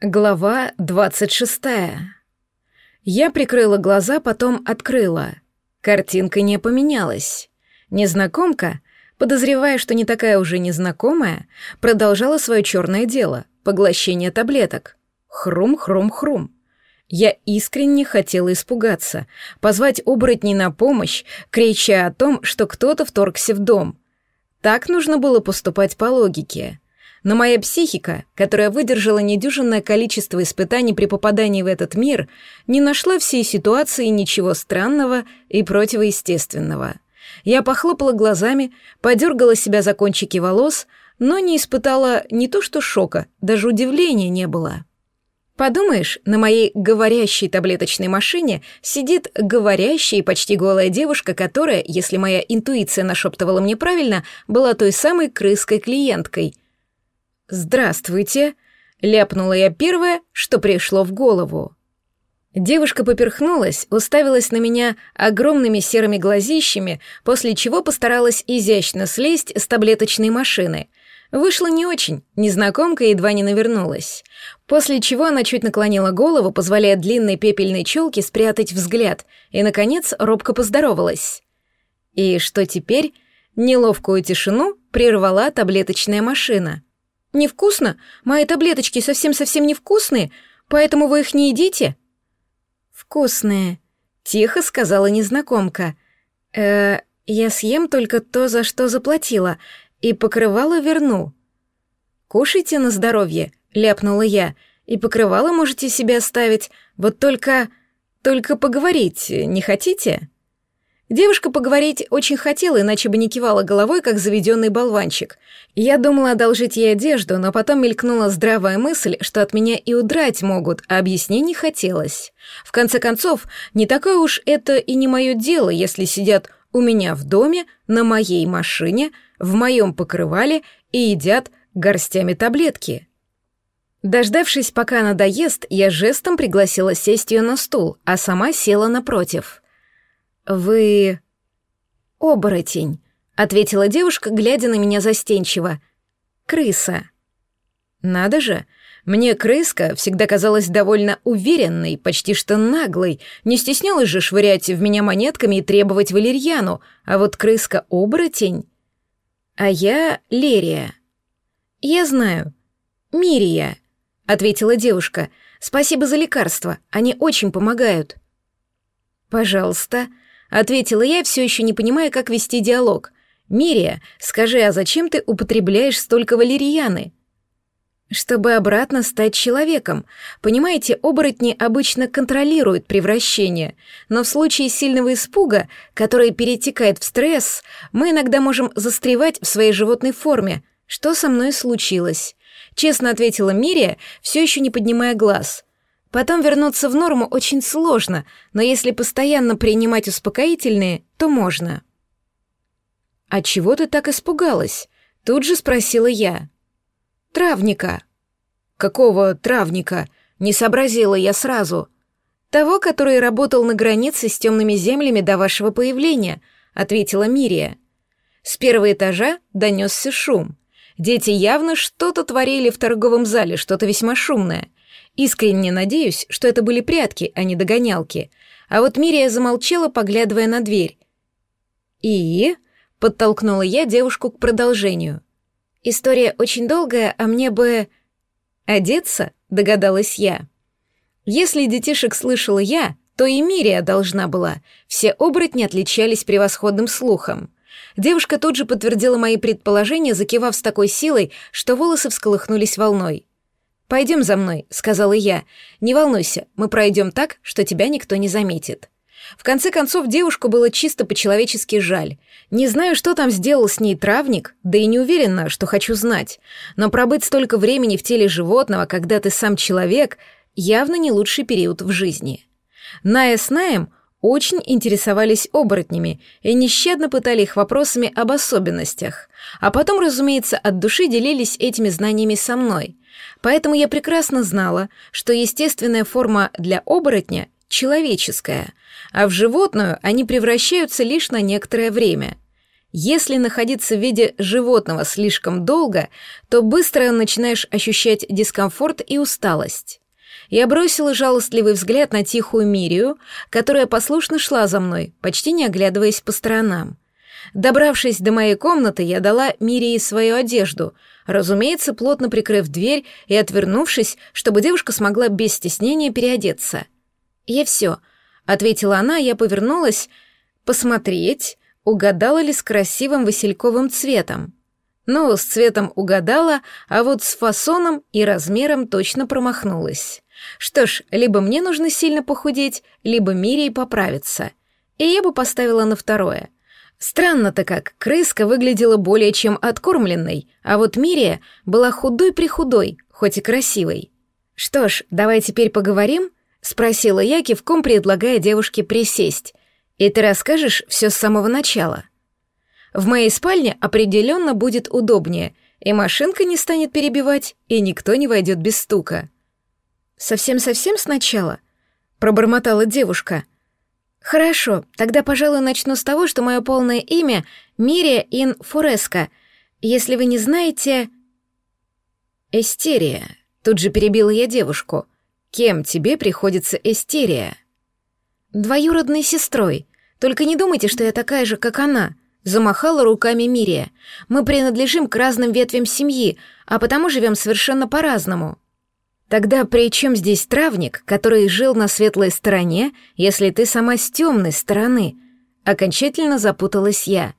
Глава двадцать шестая. Я прикрыла глаза, потом открыла. Картинка не поменялась. Незнакомка, подозревая, что не такая уже незнакомая, продолжала свое черное дело — поглощение таблеток. Хрум-хрум-хрум. Я искренне хотела испугаться, позвать оборотней на помощь, крича о том, что кто-то вторгся в дом. Так нужно было поступать по логике — но моя психика, которая выдержала недюжинное количество испытаний при попадании в этот мир, не нашла всей ситуации ничего странного и противоестественного. Я похлопала глазами, подергала себя за кончики волос, но не испытала не то что шока, даже удивления не было. Подумаешь, на моей говорящей таблеточной машине сидит говорящая и почти голая девушка, которая, если моя интуиция нашептывала мне правильно, была той самой крыской-клиенткой — «Здравствуйте», — ляпнула я первое, что пришло в голову. Девушка поперхнулась, уставилась на меня огромными серыми глазищами, после чего постаралась изящно слезть с таблеточной машины. Вышло не очень, незнакомка едва не навернулась. После чего она чуть наклонила голову, позволяя длинной пепельной челке спрятать взгляд, и, наконец, робко поздоровалась. И что теперь? Неловкую тишину прервала таблеточная машина — Невкусно? Мои таблеточки совсем-совсем невкусные, поэтому вы их не едите?» «Вкусные», — тихо сказала незнакомка. «Э, я съем только то, за что заплатила, и покрывало верну». «Кушайте на здоровье», — ляпнула я, «и покрывало можете себе оставить, вот только... только поговорить не хотите?» Девушка поговорить очень хотела, иначе бы не кивала головой, как заведенный болванчик. Я думала одолжить ей одежду, но потом мелькнула здравая мысль, что от меня и удрать могут, а объяснений хотелось. В конце концов, не такое уж это и не мое дело, если сидят у меня в доме, на моей машине, в моем покрывале и едят горстями таблетки. Дождавшись, пока она доест, я жестом пригласила сесть ее на стул, а сама села напротив — «Вы... оборотень», — ответила девушка, глядя на меня застенчиво. «Крыса». «Надо же, мне крыска всегда казалась довольно уверенной, почти что наглой, не стеснялась же швырять в меня монетками и требовать валерьяну, а вот крыска-оборотень...» «А я Лерия». «Я знаю. Мирия», — ответила девушка. «Спасибо за лекарства, они очень помогают». «Пожалуйста», Ответила я, все еще не понимая, как вести диалог. «Мирия, скажи, а зачем ты употребляешь столько валерьяны?» «Чтобы обратно стать человеком. Понимаете, оборотни обычно контролируют превращение, но в случае сильного испуга, который перетекает в стресс, мы иногда можем застревать в своей животной форме, что со мной случилось». Честно ответила Мирия, все еще не поднимая глаз. Потом вернуться в норму очень сложно, но если постоянно принимать успокоительные, то можно. «А чего ты так испугалась?» — тут же спросила я. «Травника». «Какого травника?» — не сообразила я сразу. «Того, который работал на границе с темными землями до вашего появления», — ответила Мирия. С первого этажа донесся шум. Дети явно что-то творили в торговом зале, что-то весьма шумное — Искренне надеюсь, что это были прятки, а не догонялки. А вот Мирия замолчала, поглядывая на дверь. «И?» — подтолкнула я девушку к продолжению. «История очень долгая, а мне бы...» «Одеться?» — догадалась я. Если детишек слышала я, то и Мирия должна была. Все оборотни отличались превосходным слухом. Девушка тут же подтвердила мои предположения, закивав с такой силой, что волосы всколыхнулись волной. «Пойдем за мной», — сказала я. «Не волнуйся, мы пройдем так, что тебя никто не заметит». В конце концов, девушку было чисто по-человечески жаль. Не знаю, что там сделал с ней травник, да и не уверена, что хочу знать. Но пробыть столько времени в теле животного, когда ты сам человек, явно не лучший период в жизни. Ная с Наем очень интересовались оборотнями и нещадно пытали их вопросами об особенностях, а потом, разумеется, от души делились этими знаниями со мной. Поэтому я прекрасно знала, что естественная форма для оборотня — человеческая, а в животную они превращаются лишь на некоторое время. Если находиться в виде животного слишком долго, то быстро начинаешь ощущать дискомфорт и усталость. Я бросила жалостливый взгляд на тихую Мирию, которая послушно шла за мной, почти не оглядываясь по сторонам. Добравшись до моей комнаты, я дала Мирии свою одежду, разумеется, плотно прикрыв дверь и отвернувшись, чтобы девушка смогла без стеснения переодеться. «Я все», — ответила она, я повернулась посмотреть, угадала ли с красивым васильковым цветом. Ну, с цветом угадала, а вот с фасоном и размером точно промахнулась. Что ж, либо мне нужно сильно похудеть, либо Мирей поправиться. И я бы поставила на второе. Странно-то как, крыска выглядела более чем откормленной, а вот Мирия была худой-прихудой, хоть и красивой. «Что ж, давай теперь поговорим?» — спросила я, кивком предлагая девушке присесть. «И ты расскажешь все с самого начала?» В моей спальне определенно будет удобнее, и машинка не станет перебивать, и никто не войдет без стука. «Совсем-совсем сначала?» — пробормотала девушка. «Хорошо, тогда, пожалуй, начну с того, что мое полное имя — Мирия Ин Фореско. Если вы не знаете...» «Эстерия», — тут же перебила я девушку. «Кем тебе приходится Эстерия?» «Двоюродной сестрой. Только не думайте, что я такая же, как она», — замахала руками Мирия. «Мы принадлежим к разным ветвям семьи, а потому живем совершенно по-разному». Тогда при чем здесь травник, который жил на светлой стороне, если ты сама с темной стороны? Окончательно запуталась я.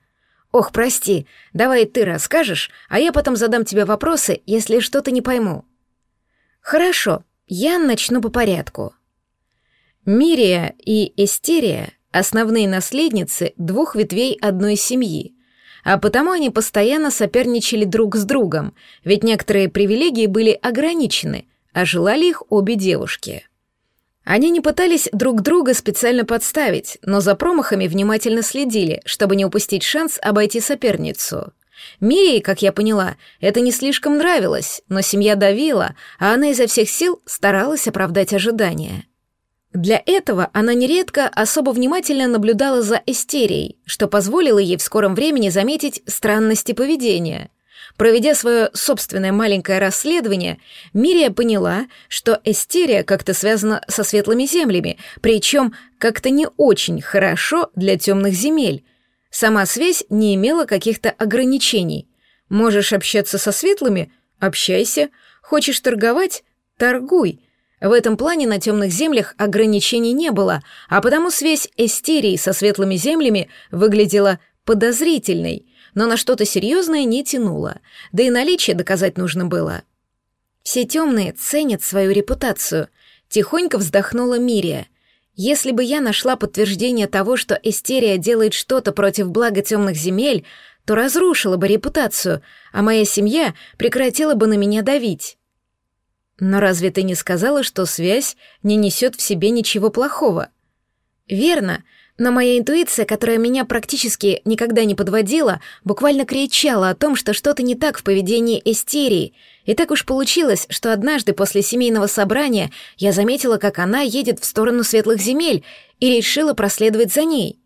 Ох, прости, давай ты расскажешь, а я потом задам тебе вопросы, если что-то не пойму. Хорошо, я начну по порядку. Мирия и Эстерия — основные наследницы двух ветвей одной семьи, а потому они постоянно соперничали друг с другом, ведь некоторые привилегии были ограничены — а желали их обе девушки. Они не пытались друг друга специально подставить, но за промахами внимательно следили, чтобы не упустить шанс обойти соперницу. Мирии, как я поняла, это не слишком нравилось, но семья давила, а она изо всех сил старалась оправдать ожидания. Для этого она нередко особо внимательно наблюдала за истерией, что позволило ей в скором времени заметить странности поведения — Проведя свое собственное маленькое расследование, Мирия поняла, что эстерия как-то связана со светлыми землями, причем как-то не очень хорошо для темных земель. Сама связь не имела каких-то ограничений. Можешь общаться со светлыми — общайся. Хочешь торговать — торгуй. В этом плане на темных землях ограничений не было, а потому связь эстерии со светлыми землями выглядела подозрительной но на что-то серьезное не тянуло, да и наличие доказать нужно было. Все темные ценят свою репутацию. Тихонько вздохнула Мирия. Если бы я нашла подтверждение того, что Эстерия делает что-то против блага темных земель, то разрушила бы репутацию, а моя семья прекратила бы на меня давить. Но разве ты не сказала, что связь не несет в себе ничего плохого? Верно, но моя интуиция, которая меня практически никогда не подводила, буквально кричала о том, что что-то не так в поведении Эстерии. И так уж получилось, что однажды после семейного собрания я заметила, как она едет в сторону светлых земель и решила проследовать за ней.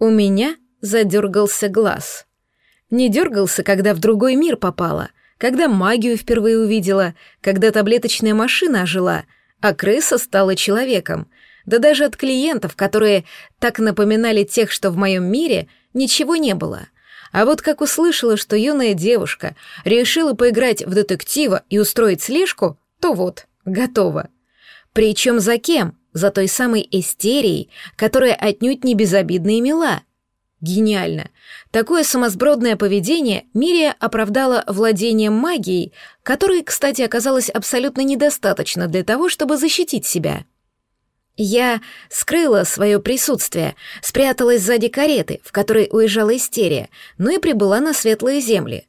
У меня задергался глаз. Не дергался, когда в другой мир попала, когда магию впервые увидела, когда таблеточная машина ожила, а крыса стала человеком — да даже от клиентов, которые так напоминали тех, что в моем мире, ничего не было. А вот как услышала, что юная девушка решила поиграть в детектива и устроить слежку, то вот, готово. Причем за кем? За той самой Эстерией, которая отнюдь не безобидна и мила. Гениально. Такое сумасбродное поведение Мирия оправдала владением магией, которой, кстати, оказалось абсолютно недостаточно для того, чтобы защитить себя. Я скрыла свое присутствие, спряталась сзади кареты, в которой уезжала истерия, ну и прибыла на светлые земли.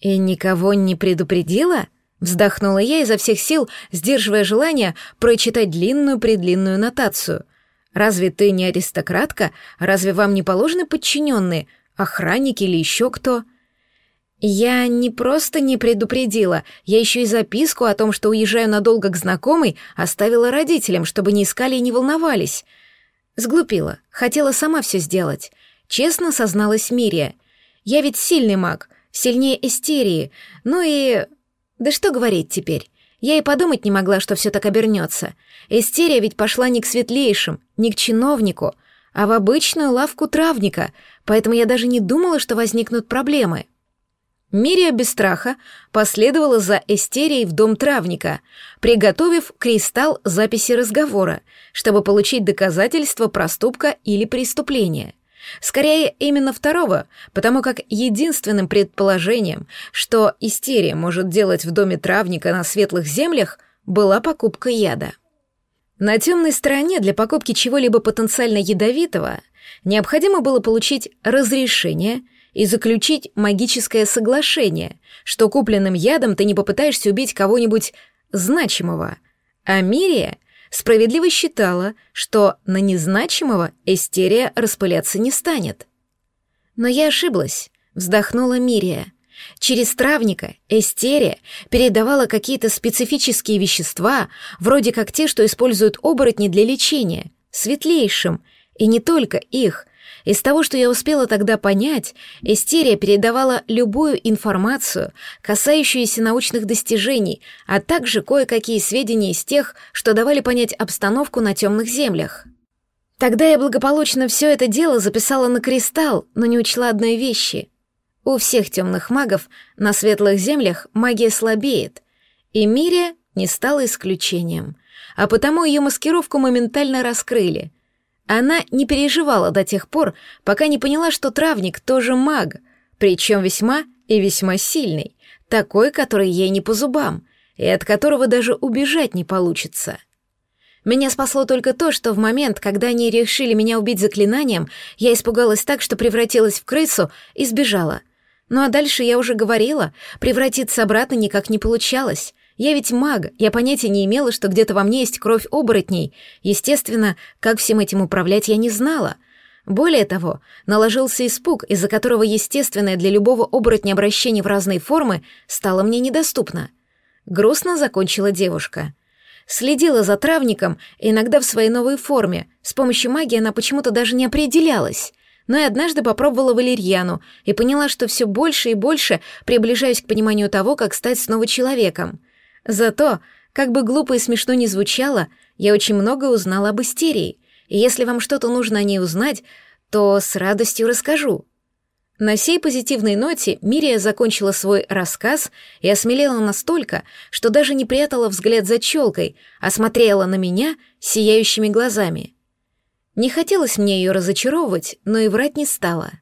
«И никого не предупредила?» — вздохнула я изо всех сил, сдерживая желание прочитать длинную-предлинную нотацию. «Разве ты не аристократка? Разве вам не положены подчиненные, охранники или еще кто?» Я не просто не предупредила, я еще и записку о том, что уезжаю надолго к знакомой, оставила родителям, чтобы не искали и не волновались. Сглупила, хотела сама все сделать. Честно созналась Мирия. «Я ведь сильный маг, сильнее Эстерии, ну и... Да что говорить теперь? Я и подумать не могла, что все так обернется. Эстерия ведь пошла не к светлейшим, не к чиновнику, а в обычную лавку травника, поэтому я даже не думала, что возникнут проблемы. Мирия без страха последовала за Эстерией в дом травника, приготовив кристалл записи разговора, чтобы получить доказательства проступка или преступления. Скорее, именно второго, потому как единственным предположением, что истерия может делать в доме травника на светлых землях, была покупка яда. На темной стороне для покупки чего-либо потенциально ядовитого необходимо было получить разрешение и заключить магическое соглашение, что купленным ядом ты не попытаешься убить кого-нибудь значимого. А Мирия справедливо считала, что на незначимого Эстерия распыляться не станет. Но я ошиблась, вздохнула Мирия. Через травника Эстерия передавала какие-то специфические вещества, вроде как те, что используют оборотни для лечения, светлейшим, и не только их. Из того, что я успела тогда понять, Эстерия передавала любую информацию, касающуюся научных достижений, а также кое-какие сведения из тех, что давали понять обстановку на темных землях. Тогда я благополучно все это дело записала на кристалл, но не учла одной вещи — у всех темных магов на светлых землях магия слабеет, и Мирия не стала исключением, а потому ее маскировку моментально раскрыли. Она не переживала до тех пор, пока не поняла, что травник тоже маг, причем весьма и весьма сильный, такой, который ей не по зубам, и от которого даже убежать не получится. Меня спасло только то, что в момент, когда они решили меня убить заклинанием, я испугалась так, что превратилась в крысу и сбежала — ну а дальше я уже говорила, превратиться обратно никак не получалось. Я ведь маг, я понятия не имела, что где-то во мне есть кровь оборотней. Естественно, как всем этим управлять я не знала. Более того, наложился испуг, из-за которого естественное для любого оборотня обращение в разные формы стало мне недоступно. Грустно закончила девушка. Следила за травником, иногда в своей новой форме. С помощью магии она почему-то даже не определялась но и однажды попробовала валерьяну и поняла, что все больше и больше приближаюсь к пониманию того, как стать снова человеком. Зато, как бы глупо и смешно ни звучало, я очень много узнала об истерии, и если вам что-то нужно о ней узнать, то с радостью расскажу. На сей позитивной ноте Мирия закончила свой рассказ и осмелела настолько, что даже не прятала взгляд за челкой, а смотрела на меня сияющими глазами — не хотелось мне ее разочаровывать, но и врать не стала.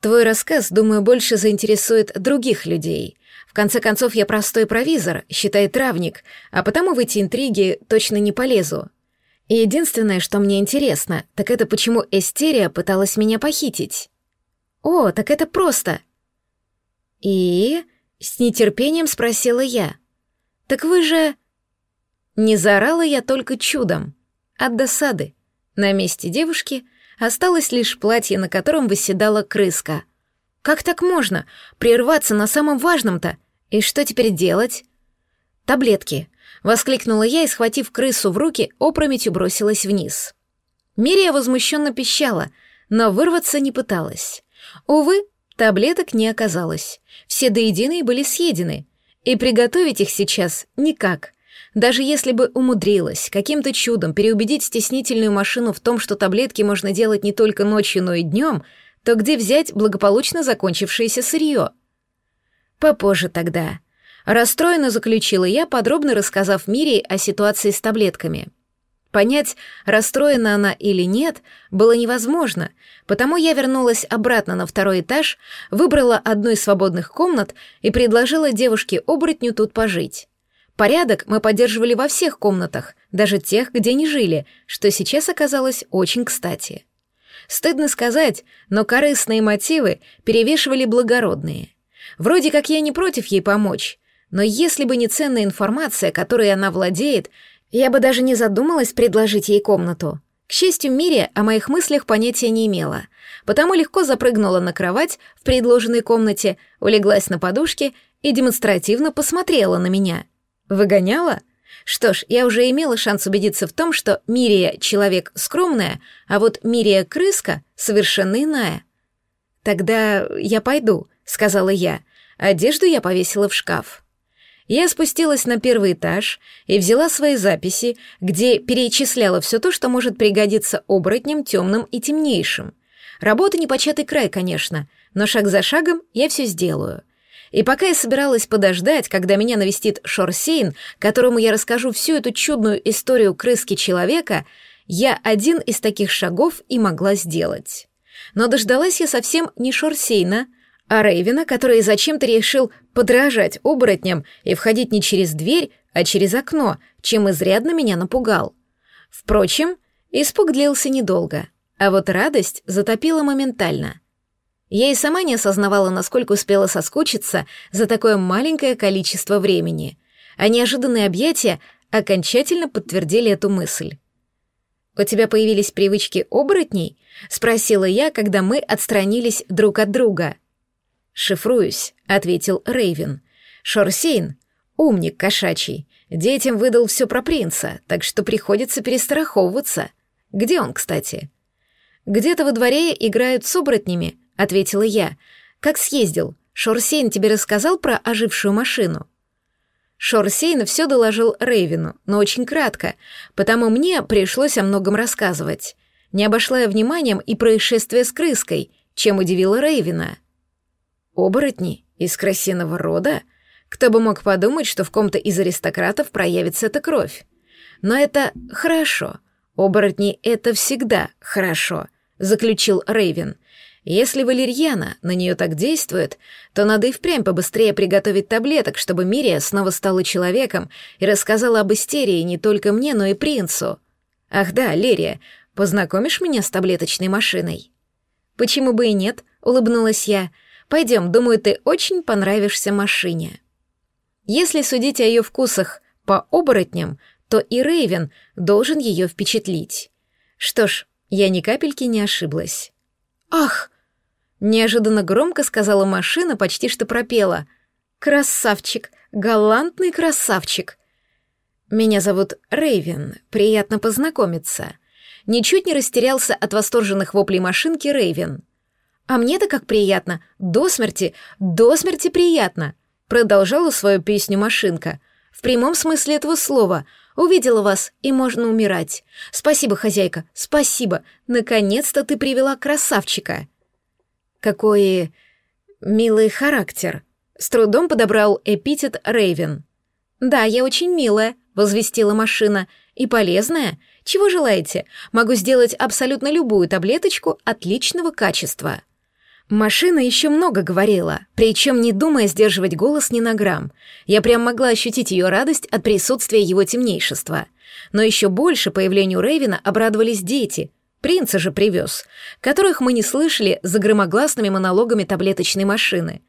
Твой рассказ, думаю, больше заинтересует других людей. В конце концов, я простой провизор, считай травник, а потому в эти интриги точно не полезу. И единственное, что мне интересно, так это почему Эстерия пыталась меня похитить. О, так это просто. И... С нетерпением спросила я. Так вы же... Не заорала я только чудом. От досады. На месте девушки осталось лишь платье, на котором восседала крыска. Как так можно? Прерваться на самом важном-то? И что теперь делать? Таблетки. Воскликнула я и, схватив крысу в руки, опрометью бросилась вниз. Мирия возмущенно пищала, но вырваться не пыталась. Увы, таблеток не оказалось. Все до единой были съедены, и приготовить их сейчас никак — даже если бы умудрилась каким-то чудом переубедить стеснительную машину в том, что таблетки можно делать не только ночью, но и днем, то где взять благополучно закончившееся сырье? Попозже тогда. Расстроенно заключила я, подробно рассказав Мире о ситуации с таблетками. Понять, расстроена она или нет, было невозможно, потому я вернулась обратно на второй этаж, выбрала одну из свободных комнат и предложила девушке-оборотню тут пожить. Порядок мы поддерживали во всех комнатах, даже тех, где не жили, что сейчас оказалось очень кстати. Стыдно сказать, но корыстные мотивы перевешивали благородные. Вроде как я не против ей помочь, но если бы не ценная информация, которой она владеет, я бы даже не задумалась предложить ей комнату. К счастью, Мире о моих мыслях понятия не имела, потому легко запрыгнула на кровать в предложенной комнате, улеглась на подушке и демонстративно посмотрела на меня — Выгоняла? Что ж, я уже имела шанс убедиться в том, что Мирия — человек скромная, а вот Мирия — крыска совершенно иная. «Тогда я пойду», — сказала я. Одежду я повесила в шкаф. Я спустилась на первый этаж и взяла свои записи, где перечисляла все то, что может пригодиться оборотням темным и темнейшим. Работа непочатый край, конечно, но шаг за шагом я все сделаю. И пока я собиралась подождать, когда меня навестит Шорсейн, которому я расскажу всю эту чудную историю крыски-человека, я один из таких шагов и могла сделать. Но дождалась я совсем не Шорсейна, а Рейвена, который зачем-то решил подражать оборотням и входить не через дверь, а через окно, чем изрядно меня напугал. Впрочем, испуг длился недолго, а вот радость затопила моментально — я и сама не осознавала, насколько успела соскучиться за такое маленькое количество времени, а неожиданные объятия окончательно подтвердили эту мысль. «У тебя появились привычки оборотней?» — спросила я, когда мы отстранились друг от друга. «Шифруюсь», — ответил Рейвен. «Шорсейн — умник кошачий. Детям выдал все про принца, так что приходится перестраховываться. Где он, кстати?» «Где-то во дворе играют с оборотнями», ответила я. «Как съездил? Шорсейн тебе рассказал про ожившую машину?» Шорсейн все доложил Рейвину, но очень кратко, потому мне пришлось о многом рассказывать. Не обошла я вниманием и происшествие с крыской, чем удивила Рейвина. «Оборотни из крысиного рода?» Кто бы мог подумать, что в ком-то из аристократов проявится эта кровь. Но это хорошо. Оборотни — это всегда хорошо, заключил Рейвен. Если валерьяна на нее так действует, то надо и впрямь побыстрее приготовить таблеток, чтобы Мирия снова стала человеком и рассказала об истерии не только мне, но и принцу. Ах да, Лерия, познакомишь меня с таблеточной машиной? Почему бы и нет, улыбнулась я. Пойдем, думаю, ты очень понравишься машине. Если судить о ее вкусах по оборотням, то и Рейвен должен ее впечатлить. Что ж, я ни капельки не ошиблась. «Ах!» — неожиданно громко сказала машина, почти что пропела. «Красавчик! Галантный красавчик!» «Меня зовут Рейвен. Приятно познакомиться». Ничуть не растерялся от восторженных воплей машинки Рейвен. «А мне-то как приятно! До смерти! До смерти приятно!» Продолжала свою песню машинка. «В прямом смысле этого слова. Увидела вас, и можно умирать. Спасибо, хозяйка, спасибо. Наконец-то ты привела красавчика. Какой милый характер. С трудом подобрал эпитет Рейвен. Да, я очень милая, возвестила машина. И полезная. Чего желаете? Могу сделать абсолютно любую таблеточку отличного качества. Машина еще много говорила, причем не думая сдерживать голос ни на грамм. Я прям могла ощутить ее радость от присутствия его темнейшества. Но еще больше появлению Рейвина обрадовались дети. Принца же привез, которых мы не слышали за громогласными монологами таблеточной машины.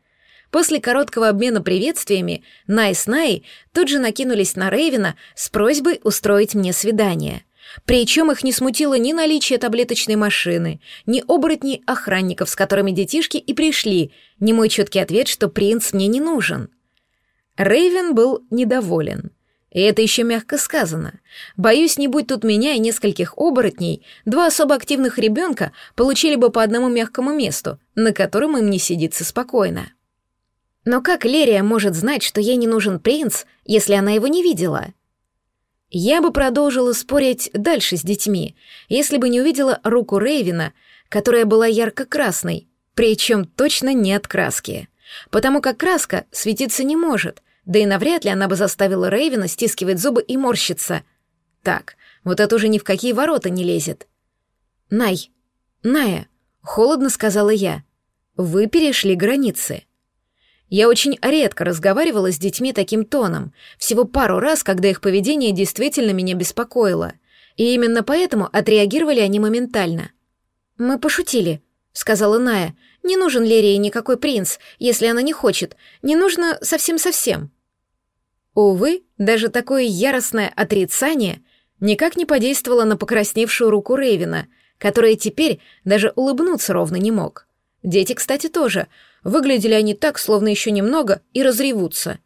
После короткого обмена приветствиями Най с Най тут же накинулись на Рейвина с просьбой устроить мне свидание — причем их не смутило ни наличие таблеточной машины, ни оборотней охранников, с которыми детишки и пришли, ни мой четкий ответ, что принц мне не нужен. Рейвен был недоволен. И это еще мягко сказано. Боюсь, не будь тут меня и нескольких оборотней, два особо активных ребенка получили бы по одному мягкому месту, на котором им не сидится спокойно. Но как Лерия может знать, что ей не нужен принц, если она его не видела? Я бы продолжила спорить дальше с детьми, если бы не увидела руку Рейвина, которая была ярко-красной, причем точно не от краски. Потому как краска светиться не может, да и навряд ли она бы заставила Рейвина стискивать зубы и морщиться. Так, вот это уже ни в какие ворота не лезет. «Най, Ная», — холодно сказала я, — «вы перешли границы». Я очень редко разговаривала с детьми таким тоном, всего пару раз, когда их поведение действительно меня беспокоило. И именно поэтому отреагировали они моментально. «Мы пошутили», — сказала Ная. «Не нужен Лерии никакой принц, если она не хочет. Не нужно совсем-совсем». Увы, даже такое яростное отрицание никак не подействовало на покрасневшую руку Рейвина, которая теперь даже улыбнуться ровно не мог. Дети, кстати, тоже — Выглядели они так, словно еще немного, и разревутся.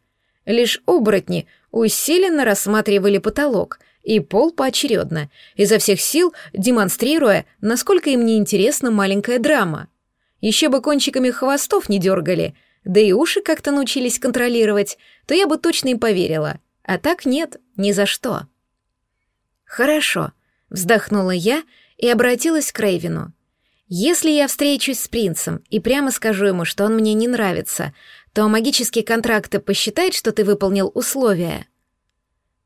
Лишь оборотни усиленно рассматривали потолок и пол поочередно, изо всех сил демонстрируя, насколько им неинтересна маленькая драма. Еще бы кончиками хвостов не дергали, да и уши как-то научились контролировать, то я бы точно им поверила. А так нет, ни за что. «Хорошо», — вздохнула я и обратилась к Рейвину. «Если я встречусь с принцем и прямо скажу ему, что он мне не нравится, то магический контракт посчитает, что ты выполнил условия».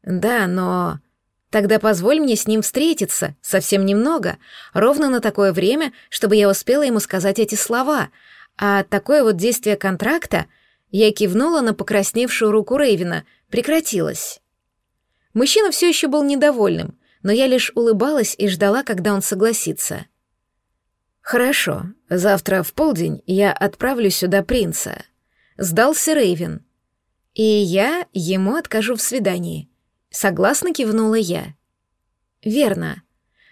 «Да, но...» «Тогда позволь мне с ним встретиться, совсем немного, ровно на такое время, чтобы я успела ему сказать эти слова, а такое вот действие контракта...» Я кивнула на покрасневшую руку Рейвина, прекратилось. Мужчина все еще был недовольным, но я лишь улыбалась и ждала, когда он согласится. «Хорошо, завтра в полдень я отправлю сюда принца», — сдался Рейвен. «И я ему откажу в свидании», — согласно кивнула я. «Верно.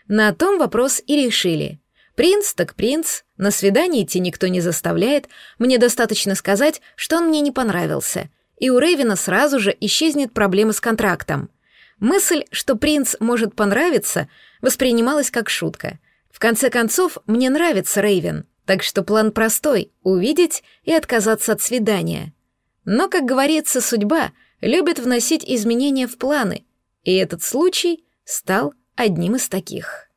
На том вопрос и решили. Принц так принц, на свидание идти никто не заставляет, мне достаточно сказать, что он мне не понравился, и у Рейвена сразу же исчезнет проблема с контрактом. Мысль, что принц может понравиться, воспринималась как шутка. В конце концов, мне нравится Рейвен, так что план простой — увидеть и отказаться от свидания. Но, как говорится, судьба любит вносить изменения в планы, и этот случай стал одним из таких.